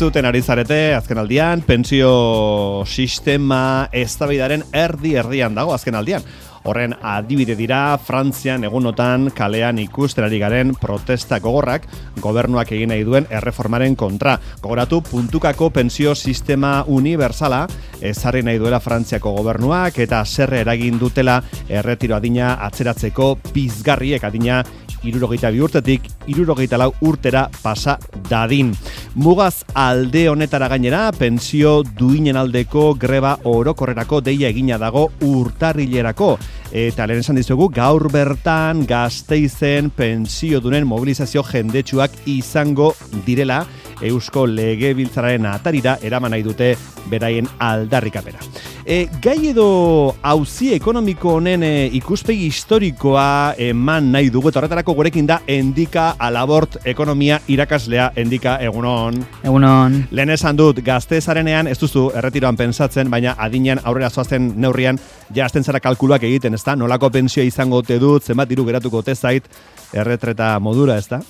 Entzuten ari zarete, azken aldian, pentsio sistema eztabaidaren erdi erdian dago azken aldian. Horren adibide dira Frantzian egunotan kalean ikusten ari garen protesta gogorrak gobernuak egin nahi duen erreformaren kontra. Gogoratu puntukako pensio sistema universala ezarri nahi duela Frantziako gobernuak eta zerre eragin dutela erretiro adina atzeratzeko pizgarriek adina irurogeita bi urtetik, irurogeita lau urtera pasa dadin. Mugaz alde honetara gainera, pensio duinen aldeko greba orokorrerako deia egina dago urtarrilerako. Eta lehen esan dizugu, gaur bertan gazteizen pensio dunen mobilizazio jendetsuak izango direla, Eusko Legebiltzararen atarira eraman nahi dute beraien aldarrikapera. E, gai edo hauzi ekonomiko honen e, ikuspegi historikoa eman nahi dugu, eta horretarako gurekin da endika alabort ekonomia irakaslea endika egunon. Egunon. Lehen esan dut, gaztezarenean, ez duzu erretiroan pensatzen, baina adinean aurrera zoazten neurrian, jazten zara kalkuluak egiten, ez da? Nolako pensioa izango te dut, zenbat diru geratuko te zait, erretreta modura, ez da?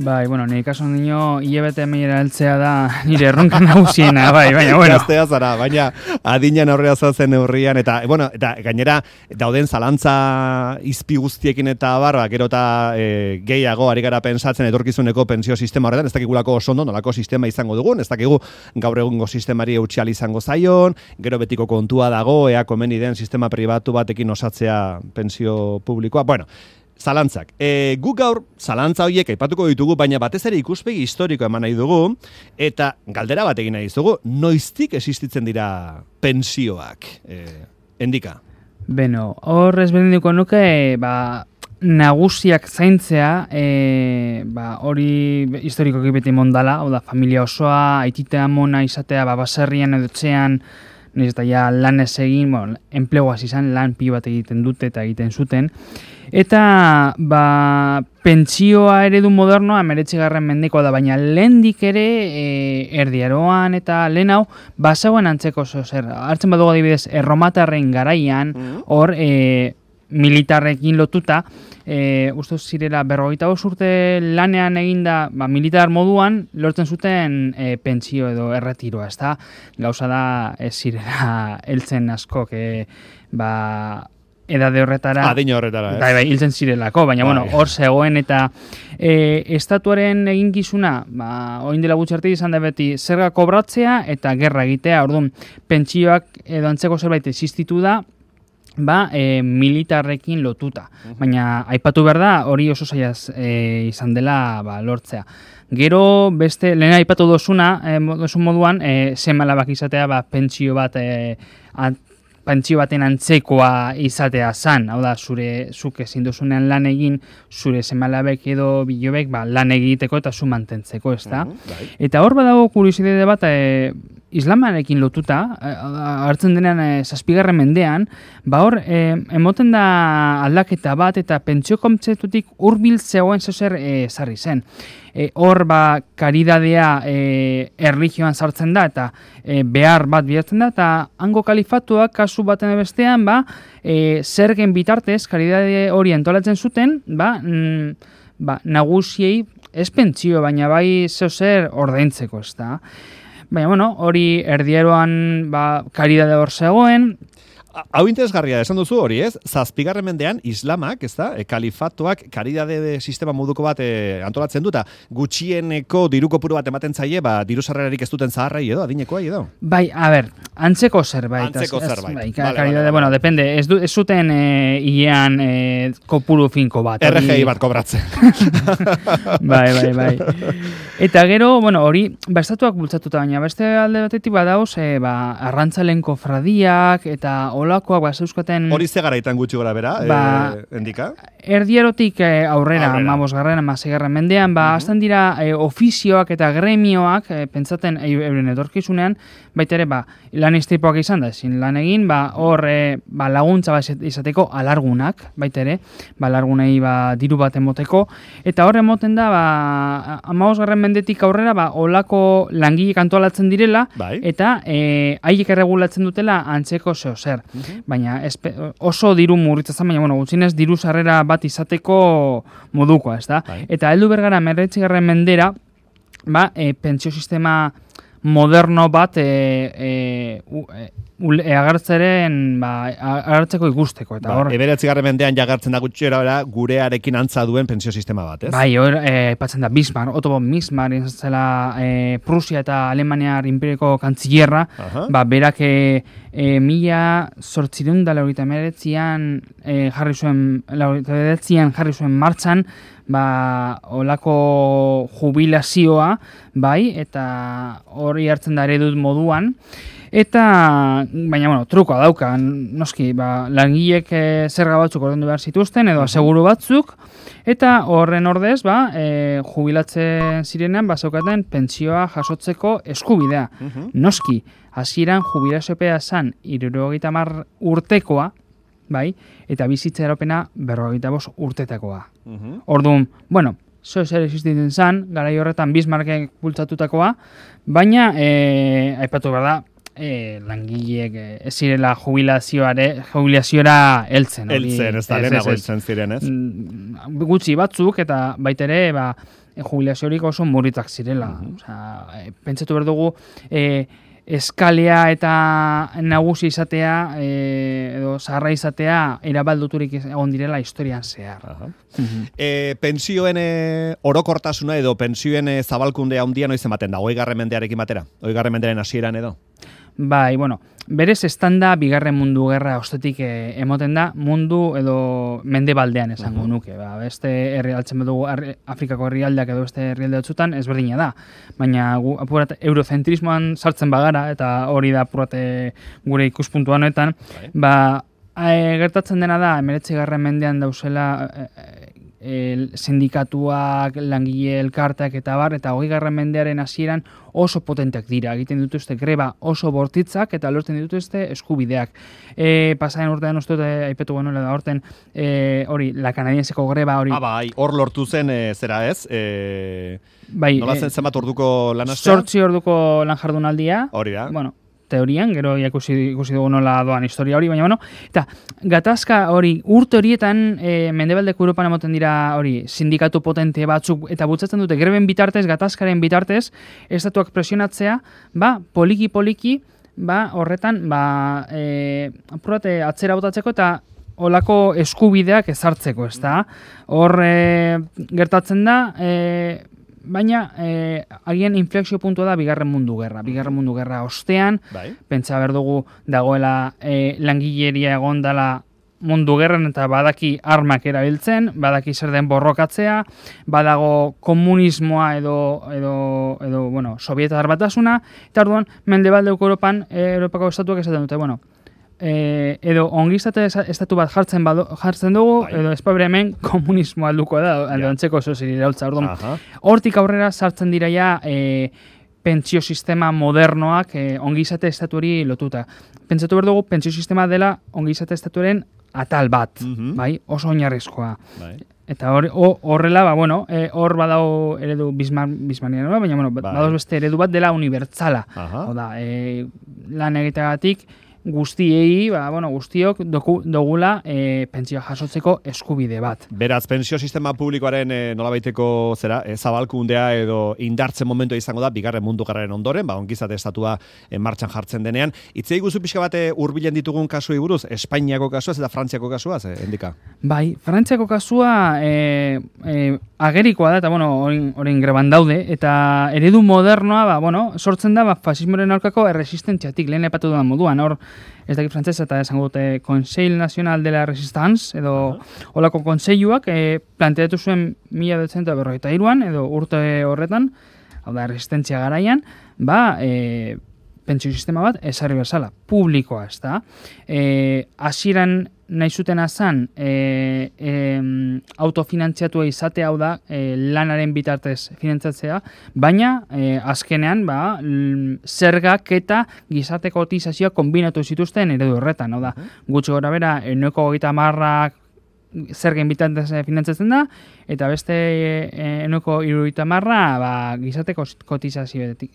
Bai, bueno, nire kaso nio, hilabete meiera eltzea da nire erronka nagusiena, bai, baina, bueno. Gaztea zara, baina adinean aurrera zazen neurrian, eta, bueno, eta gainera, dauden zalantza izpi guztiekin eta bar, ba, gero eta e, gehiago ari gara pensatzen etorkizuneko pensio sistema horretan, ez dakigulako oso ondo, nolako sistema izango dugun, ez dakigu gaur egungo sistemari eutxial izango zaion, gero betiko kontua dago, ea komeni den sistema pribatu batekin osatzea pensio publikoa, bueno, zalantzak. E, gu gaur zalantza horiek aipatuko ditugu, baina batez ere ikuspegi historiko eman nahi dugu, eta galdera bat egin nahi dugu, noiztik existitzen dira pensioak? E, endika? Beno, hor ez bendiko nuke, ba, nagusiak zaintzea, e, ba, hori historiko beti mondala, hau da, familia osoa, aititea mona izatea, ba, baserrian edo txean, Niz eta ja lan ez egin, bueno, enplegoaz izan, lan pilo bat egiten dute eta egiten zuten. Eta, ba, pentsioa eredu modernoa meretxigarren mendeko da, baina lehendik ere e, erdiaroan eta lehen hau, basagoen antzeko zer. Hartzen badugu adibidez, erromatarren garaian, mm-hmm. hor, e, militarrekin lotuta, e, uste zirela berrogeita urte lanean eginda ba, militar moduan lortzen zuten e, pentsio edo erretiroa, ez da? Gauza da ez zirela heltzen asko, e, ba, edade horretara... Adine horretara, ez? Bai, bai, hiltzen zirelako, baina, bai. bueno, hor zegoen eta e, estatuaren eginkizuna, ba, oin dela gutxartik izan da beti, zerga kobratzea eta gerra egitea, orduan, pentsioak edo antzeko zerbait existitu da, ba, e, militarrekin lotuta. Baina aipatu behar da, hori oso zaiaz e, izan dela ba, lortzea. Gero, beste, lehen aipatu dozuna, e, dozun moduan, e, semalabak izatea, ba, pentsio bat, e, pentsio baten antzekoa izatea zan, hau da, zure, zuk ezin dozunean lan egin, zure semalabek edo bilobek, ba, lan egiteko eta zu mantentzeko, ez da? Bai. Eta hor badago kuriositate bat, e, islamarekin lotuta, eh, hartzen denean e, zazpigarren mendean, ba hor, e, emoten da aldaketa bat eta pentsio kontzeptutik urbil zegoen zozer e, zarri zen. E, hor, ba, karidadea e, erligioan sartzen da eta e, behar bat bihatzen da, eta hango kalifatuak kasu baten bestean, ba, e, zergen bitartez, karidade hori entolatzen zuten, ba, mm, ba, nagusiei, ez pentsio, baina bai zozer ordaintzeko, ez da. Baina, bueno, hori erdieroan ba, karidade hor zegoen, hau interesgarria esan duzu hori, ez? Zazpigarren mendean islamak, ez da? E, kalifatuak karidade de sistema moduko bat e, antolatzen duta. Gutxieneko diruko puru bat ematen zaie, ba, diru sarrerarik ez duten zaharrai edo, adinekoa edo? Bai, a ber, antzeko zerbait. Antzeko zerbait. Bai, karidade, bueno, depende, ez, du, ez zuten e, ian e, kopuru finko bat. RGI bat kobratzen. bai, bai, bai. Eta gero, bueno, hori, ba, estatuak bultzatuta baina, beste alde batetik badauz, e, ba, arrantzalen kofradiak, eta olakoak ba euskaten Hori ze garaitan gutxi gora bera, ba, e, endika? Erdierotik e, aurrera, aurrera. 15garren, 16garren mendean, ba uh dira e, ofizioak eta gremioak e, pentsaten euren etorkizunean, baita ere ba lan istripoak izan da, ezin lan egin, ba hor e, ba, laguntza ba, izateko alargunak, baita ere, ba alargunei ba diru bat emoteko eta hor emoten da ba 15garren mendetik aurrera ba olako langile antolatzen direla bai. eta eh haiek erregulatzen dutela antzeko zeo zer. Mhm. Baina oso diru murritza baina bueno, gutxienez diru sarrera bat izateko modukoa, ez da? Bai. Eta heldu bergara 19. mendera ba, e, pentsio sistema moderno bat e, e, u, e, agertzeren ba, agertzeko ikusteko. Eta ba, hor, eberetzi mendean jagartzen da gutxera bera, gurearekin antza duen pensio sistema bat, ez? Bai, hor, e, patzen da Bismarck, Otto von Bismarck, zela e, Prusia eta Alemania imperioko kantzillerra, ba, berak e, e, mila sortzirun da laurita meretzian e, jarri zuen, laurita meretzian jarri zuen martxan, ba, olako jubilazioa, bai, eta hori hartzen da eredut moduan, eta, baina, bueno, trukoa dauka, noski, ba, langilek e, zerga batzuk ordendu behar zituzten, edo aseguru batzuk, eta horren ordez, ba, e, jubilatzen zirenean, ba, zaukaten pentsioa jasotzeko eskubidea. Noski, hasieran jubilazioa zan, irurogeita mar urtekoa, bai, eta bizitza eropena berrogeita bos urtetakoa. Mm Orduan, bueno, zo zer existitzen zen, gara horretan Bismarckek bultzatutakoa, baina, e, aipatu behar da, e, langileek e, ez zirela jubilazioare, jubilazioa heltzen. Heltzen, ez da, lehenago heltzen ziren, ez? Mm, gutxi batzuk, eta baitere, ba, jubilaziorik oso muritak zirela. Mm -hmm. pentsatu behar dugu, e, eskalea eta nagusi izatea e, edo zaharra izatea erabalduturik egon direla historian zehar. Uh e, pensioen e, orokortasuna edo pensioen e, zabalkundea handia noiz ematen da, oigarren mendearekin batera? Oigarren mendearen hasieran edo? Bai, bueno, berez estanda bigarren mundu gerra ostetik e, emoten da mundu edo mende baldean esango nuke. Ba, beste herri altzen dugu Afrikako herrialdeak edo beste herrialde batzutan ezberdina da. Baina gu, apurat, eurocentrismoan sartzen bagara eta hori da apurate gure ikuspuntu honetan, bai. ba, e, gertatzen dena da, emeretzi garren mendean dauzela e, el sindikatuak, langile elkarteak eta bar, eta hori garren mendearen hasieran oso potenteak dira. Egiten dituzte greba oso bortitzak eta lortzen dituzte eskubideak. E, pasaren urtean uste dute, aipetu gano da horten, e, hori, la canadienseko greba hori. Ah, bai, hor lortu zen, e, zera ez? E, bai, nola zen e, zenbat orduko lan Sortzi orduko lan jardunaldia. Hori da. Bueno, teorian, gero ikusi, ikusi dugu nola doan historia hori, baina bueno, eta gatazka hori urte horietan e, mendebaldeko Europan emoten dira hori sindikatu potente batzuk eta bultzatzen dute greben bitartez, gatazkaren bitartez, estatuak presionatzea, ba, poliki-poliki, ba, horretan, ba, e, apurate atzera botatzeko eta olako eskubideak ezartzeko, ez da? Hor e, gertatzen da, e, baina e, agian inflexio puntua da bigarren mundu gerra. Bigarren mundu gerra ostean, bai. pentsa behar dugu dagoela e, langileria egon dela mundu gerren eta badaki armak erabiltzen, badaki zer den borrokatzea, badago komunismoa edo, edo, edo bueno, sovietar batasuna, eta orduan, mende baldeuko Europan, e, Europako estatuak esaten dute, bueno, e, edo ongizate estatu bat jartzen bado, jartzen dugu, bai. edo espabere hemen komunismo alduko da, aldo antzeko oso ziri orduan. Hortik aurrera sartzen dira ja e, pentsio sistema modernoak e, ongizate estatuari lotuta. Pentsatu behar dugu, pentsio sistema dela ongizate estatuaren atal bat, mhm. bai, oso oinarrizkoa. Bai. Eta horrela, ba, bueno, e, hor badao eredu Bismarck, Bismarckian, baina, bueno, bai. beste eredu bat dela unibertsala. Oda, e, lan egiteagatik, guztiei, ba, bueno, guztiok doku, dogula e, pentsioa jasotzeko eskubide bat. Beraz, pensio sistema publikoaren e, nolabaiteko zera, e, zabalkundea edo indartzen momentu izango da, bigarren mundu garraren ondoren, ba, ongizate estatua e, martxan jartzen denean. Itzei guzu pixka bate hurbilen ditugun kasu buruz, Espainiako kasua eta Frantziako kasua, ze, endika? Bai, Frantziako kasua e, e, agerikoa da, eta bueno, orin greban daude, eta eredu modernoa, ba, bueno, sortzen da, ba, fasismoren aurkako erresistentziatik, lehen epatu duan moduan, hor, ez dakit frantzesa eta esango dute Conseil Nacional de la Resistance, edo uh -huh. olako konseiluak e, planteatu zuen mila detzenta berroita iruan, edo urte horretan, hau da, resistentzia garaian, ba, e, pentsio sistema bat, esarri bezala, publikoa, ez da. E, asiran nahi zuten azan e, e, autofinantziatua izate hau da e, lanaren bitartez finantzatzea, baina e, azkenean ba, zergak eta gizarte kotizazioa kombinatu zituzten eredu horretan, hau da, gutxi gora bera, eneko gita marrak zergen bitantez finantzatzen da, eta beste eh, enuko iruita marra ba, gizateko kotizazioetik.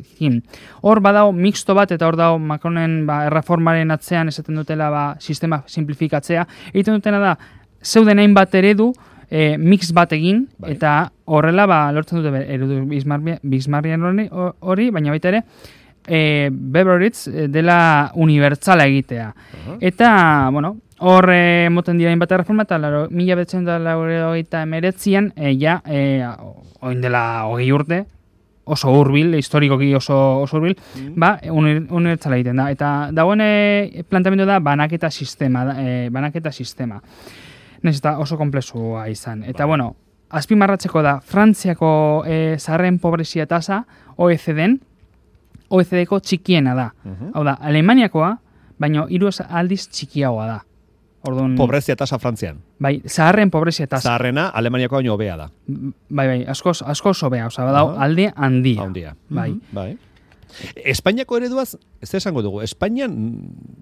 Hor badao mixto bat, eta hor dago Macronen ba, erreformaren atzean esaten dutela ba, sistema simplifikatzea. Egiten dutena da, zeuden hain bat eredu, e, mix bat egin, bai. eta horrela ba, lortzen dute erudu Bismarrian hori, baina baita ere, e, Beveridge e, dela unibertsala egitea. Eta, bueno, hor e, moten dira inbate reforma, eta laro, mila betzen da lauro eta emeretzian, e, ja, e, oin dela hogei urte, oso hurbil, historikoki oso, oso hurbil, mm. ba, unibertsala egiten da. Eta dagoen e, plantamendu da banaketa sistema, e, banaketa sistema. Nez eta oso komplexua izan. Eta, bai. bueno, azpimarratzeko da, Frantziako e, zarren pobrezia tasa, OECD-en, OECD-ko txikiena da. Uh Hau da, Alemaniakoa, baino hiru aldiz txikiagoa da. Ordun Pobrezia tasa Frantzian. Bai, zaharren pobrezia tasa. Zaharrena Alemaniakoa baino hobea da. Bai, bai, asko asko hobea, osea, badau alde handia. Handia. Bai. Bai. Espainiako ereduaz, ez da esango dugu, Espainian,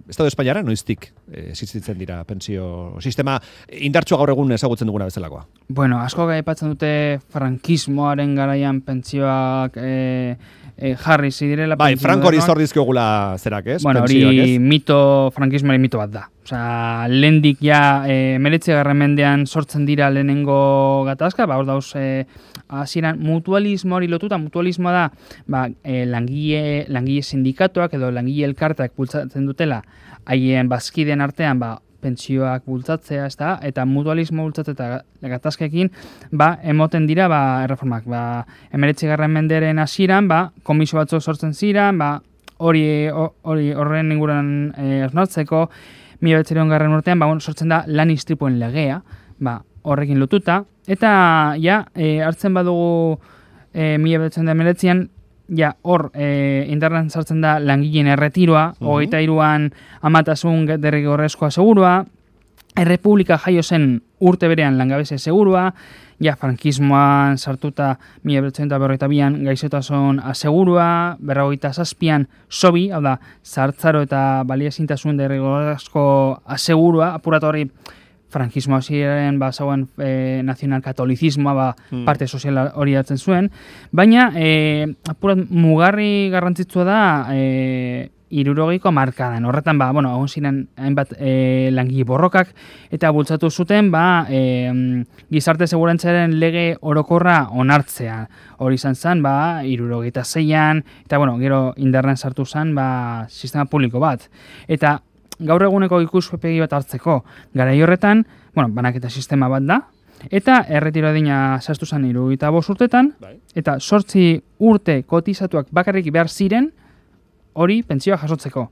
Estado Espainiara noiztik eh, existitzen dira pensio sistema indartsua gaur egun ezagutzen duguna bezalakoa? Bueno, asko gaipatzen dute frankismoaren garaian pentsioak eh, e, jarri zidirela. Bai, Franco hori zordizko gula zerak, ez? Bueno, hori mito, frankismoari mito bat da. Osa, lehendik ja, e, meretze mendean sortzen dira lehenengo gatazka, ba, hor dauz, e, aziran, mutualismo hori lotuta, mutualismoa da, ba, e, langile, langile sindikatuak edo langile elkartak bultzatzen dutela, haien bazkiden artean, ba, pentsioak bultzatzea, ez da, eta mutualismo bultzatzea eta gatazkekin, ba, emoten dira, ba, erreformak, ba, emeretzi garren menderen asiran, ba, komisio batzu sortzen ziren, ba, hori, hori, horren inguran e, osnatzeko, mila garren urtean, ba, sortzen da lan istripuen legea, ba, horrekin lotuta, eta, ja, e, hartzen badugu, e, mila betzen ja, hor, e, internet sartzen da langileen erretiroa, uh hogeita iruan amatasun derrigorrezkoa segurua, errepublika jaio zen urte berean langabeze segurua, ja, frankismoan sartuta mila bertzen eta bian gaixotasun asegurua, berragoita zazpian sobi, hau da, zartzaro eta baliazintasun derrigorrezko asegurua, apuratu hori, frankismo hasieran ba zauen e, nazional katolizismoa ba, hmm. parte sozial hori hartzen zuen, baina e, apurat mugarri garrantzitsua da e, irurogeiko markadan. Horretan, ba, bueno, egon ziren hainbat e, langile borrokak, eta bultzatu zuten, ba, e, gizarte segurantzaren lege orokorra onartzea. Hori izan zen, ba, irurogeita zeian, eta, bueno, gero indarren sartu zen, ba, sistema publiko bat. Eta gaur eguneko ikuspegi bat hartzeko. Garai horretan, bueno, banaketa sistema bat da, eta erretiro adina zaztu zen iru eta urtetan, bai. eta sortzi urte kotizatuak bakarrik behar ziren, hori pentsioa jasotzeko.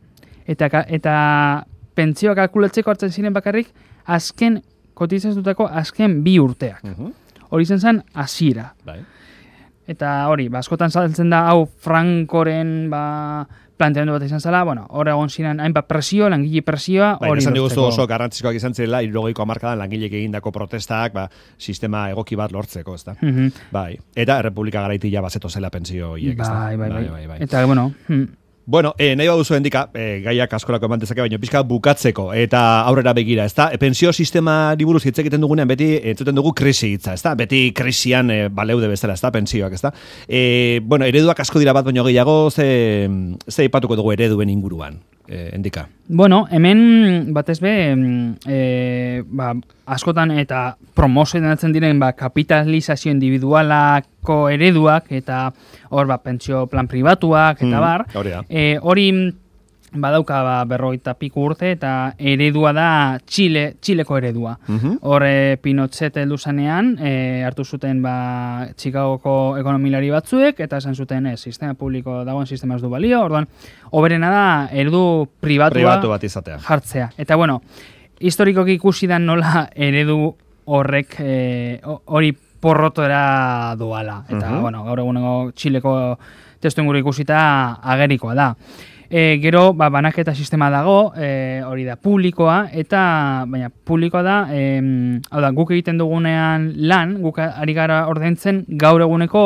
Eta, eta pentsioa kalkulatzeko hartzen ziren bakarrik, azken kotizatutako azken bi urteak. Hori zen zen, azira. Bai. Eta hori, ba, askotan saltzen da, hau Frankoren, ba, planteamendu bat izan zela, bueno, hor egon ziren hainbat presio, langile presioa, bai, hori bai, oso garrantzikoak izan zela, irurogeiko amarkadan langilek egindako protestak, ba, sistema egoki bat lortzeko, ez da. Mhm. Bai, eta Republika garaitila bazeto zela pensio hiek, ez bai, bai, bai, bai, bai, Eta, bueno, hm. Bueno, eh, nahi baduzu endika, eh, gaiak askolako emantezake, baina pizka bukatzeko, eta aurrera begira, ezta? E, pensio sistema diburuz hitz egiten dugunean, beti entzuten dugu krisi hitza, ezta? Beti krisian e, baleude bezala, ezta? Pensioak, ezta? E, bueno, ereduak asko dira bat baino gehiago, ze, ze ipatuko dugu ereduen inguruan? Eh, endika? Bueno, hemen batez be, e, ba, askotan eta promozionatzen diren ba, kapitalizazio individualako ereduak eta hor ba, pentsio plan pribatuak eta mm, bar. Hori badauka ba, berroita piku urte eta eredua da Chile, Chileko eredua. Mhm. Hor e, Pinochet heldu zanean, e, hartu zuten ba, Chicagoko ekonomilari batzuek, eta esan zuten ez, sistema publiko dagoen sistema ez du balio, orduan, oberena da eredu pribatua Pribatu bat izatea. jartzea. Eta bueno, historikoki ikusi da nola eredu horrek e, hori porrotora duala. Eta, mhm. bueno, gaur eguneko Chileko testu inguru ikusita agerikoa da. E, gero, ba, banaketa sistema dago, e, hori da publikoa, eta, baina, publikoa da, e, hau da, guk egiten dugunean lan, guk ari gara ordaintzen gaur eguneko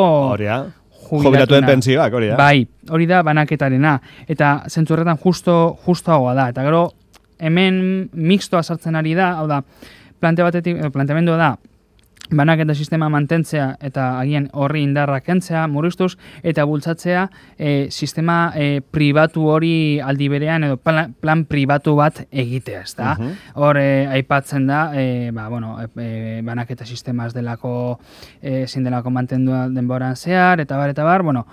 jubilatuen pensioak, hori da. Bai, hori da banaketarena, eta zentzu horretan justo, justoagoa da, eta gero, hemen mixtoa sartzen ari da, hau da, plante batetik, planteamendua da, banaketa sistema mantentzea eta agian horri indarra kentzea, murriztuz, eta bultzatzea e, sistema e, pribatu hori aldi berean edo plan, plan pribatu bat egitea, ez da? Hor, e, aipatzen da, e, ba, bueno, e, banaketa sistema ez delako, e, zin delako mantendua denboran zehar, eta bar, eta bar, bueno,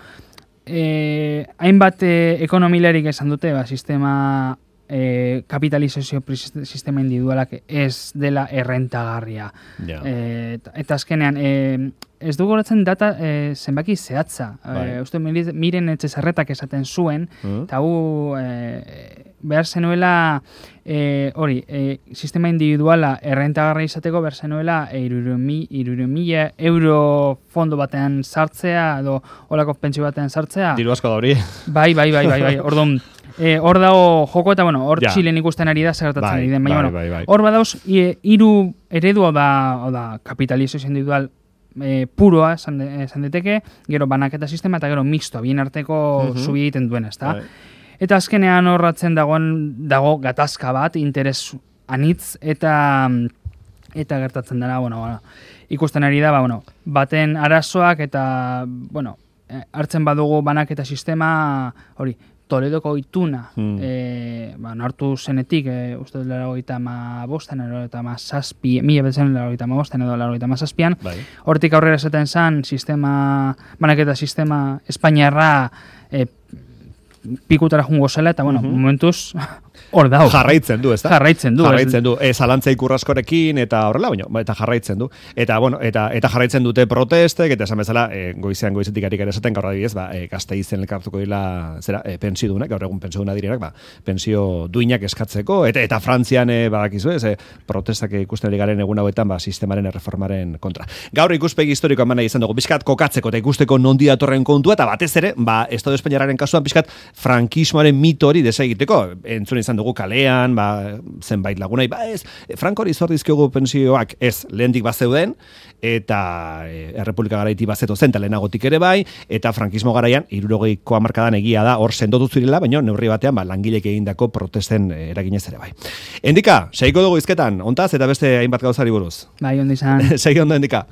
e, hainbat e, ekonomilerik esan dute, ba, sistema e, kapitalizazio sistema individualak ez dela errentagarria. Ja. E, eta azkenean, e, ez dugu horretzen data e, zenbaki zehatza. Bai. E, uste miren etxe zerretak esaten zuen, Mm. eta hu e, behar zenuela e, hori, e, sistema individuala errentagarra izateko behar zenuela e, mila euro fondo batean sartzea edo olako pentsio batean sartzea. Diru asko da hori. Bai, bai, bai, bai, bai. Orduan, eh, hor dago joko eta, bueno, hor Ja. Txilen ikusten ari da zer gertatzen Bai, ari den. Baina, bai, bueno, bai, hor badauz, hiru eredua da, o da, kapitalizazio individual e, puroa, esan, de- esan diteke, gero banaketa sistema eta gero mixto, bien arteko Mhm. zubi egiten duen, ezta? Bai. Eta azkenean horratzen dagoen dago gatazka bat, interes anitz eta eta gertatzen dena, bueno, bueno, ikusten ari da, ba, bueno, baten arazoak eta, bueno, eh, hartzen badugu banaketa sistema, hori, Toledoko ituna, Hmm. eh, ba, nartu zenetik, e, uste dut laro gita ma bosten, laro gita ma zazpi, mila betzen laro gita ma bosten edo laro gita ma zazpian, Bai. hortik aurrera esaten zan, sistema, banaketa sistema Espainiarra e, pikutara jungo zela, eta, bueno, Mhm. momentuz, hor dau. Jarraitzen du, ezta? Jarraitzen du. Jarraitzen du. E, zalantza ikurraskorekin eta horrela, baina, ba, eta jarraitzen du. Eta, bueno, eta, eta jarraitzen dute protestek, eta esan bezala, e, goizean goizetik arik ere esaten, gaur adibidez, ba, e, gazte izen elkartuko dira, zera, e, pensiodunak, gaur egun pensioduna direnak, ba, pensio duinak eskatzeko, eta eta Frantzian, e, badakizu ez, e, protestak ikusten ari garen egun hauetan, ba, sistemaren erreformaren kontra. Gaur ikuspegi historikoa eman nahi izan dugu, pixkat kokatzeko eta ikusteko nondi datorren kontua, eta batez ere, ba, Estado Espainiararen kasuan pixkat frankismoaren mito hori desegiteko, entzun izan dugu kalean, ba, zenbait lagunai, ba ez, Franko hori zor dizkiogu pensioak, ez, lehendik bazeuden, eta e, Errepublika garaiti bazeto zen, lehenagotik ere bai, eta frankismo garaian, irurogeiko amarkadan egia da, hor sendotu zirela, baina neurri batean, ba, langilek egindako protesten e, eraginez ere bai. Endika, seiko dugu izketan, ontaz, eta beste hainbat gauzari buruz. Bai, ondi izan. Segi ondo, endika.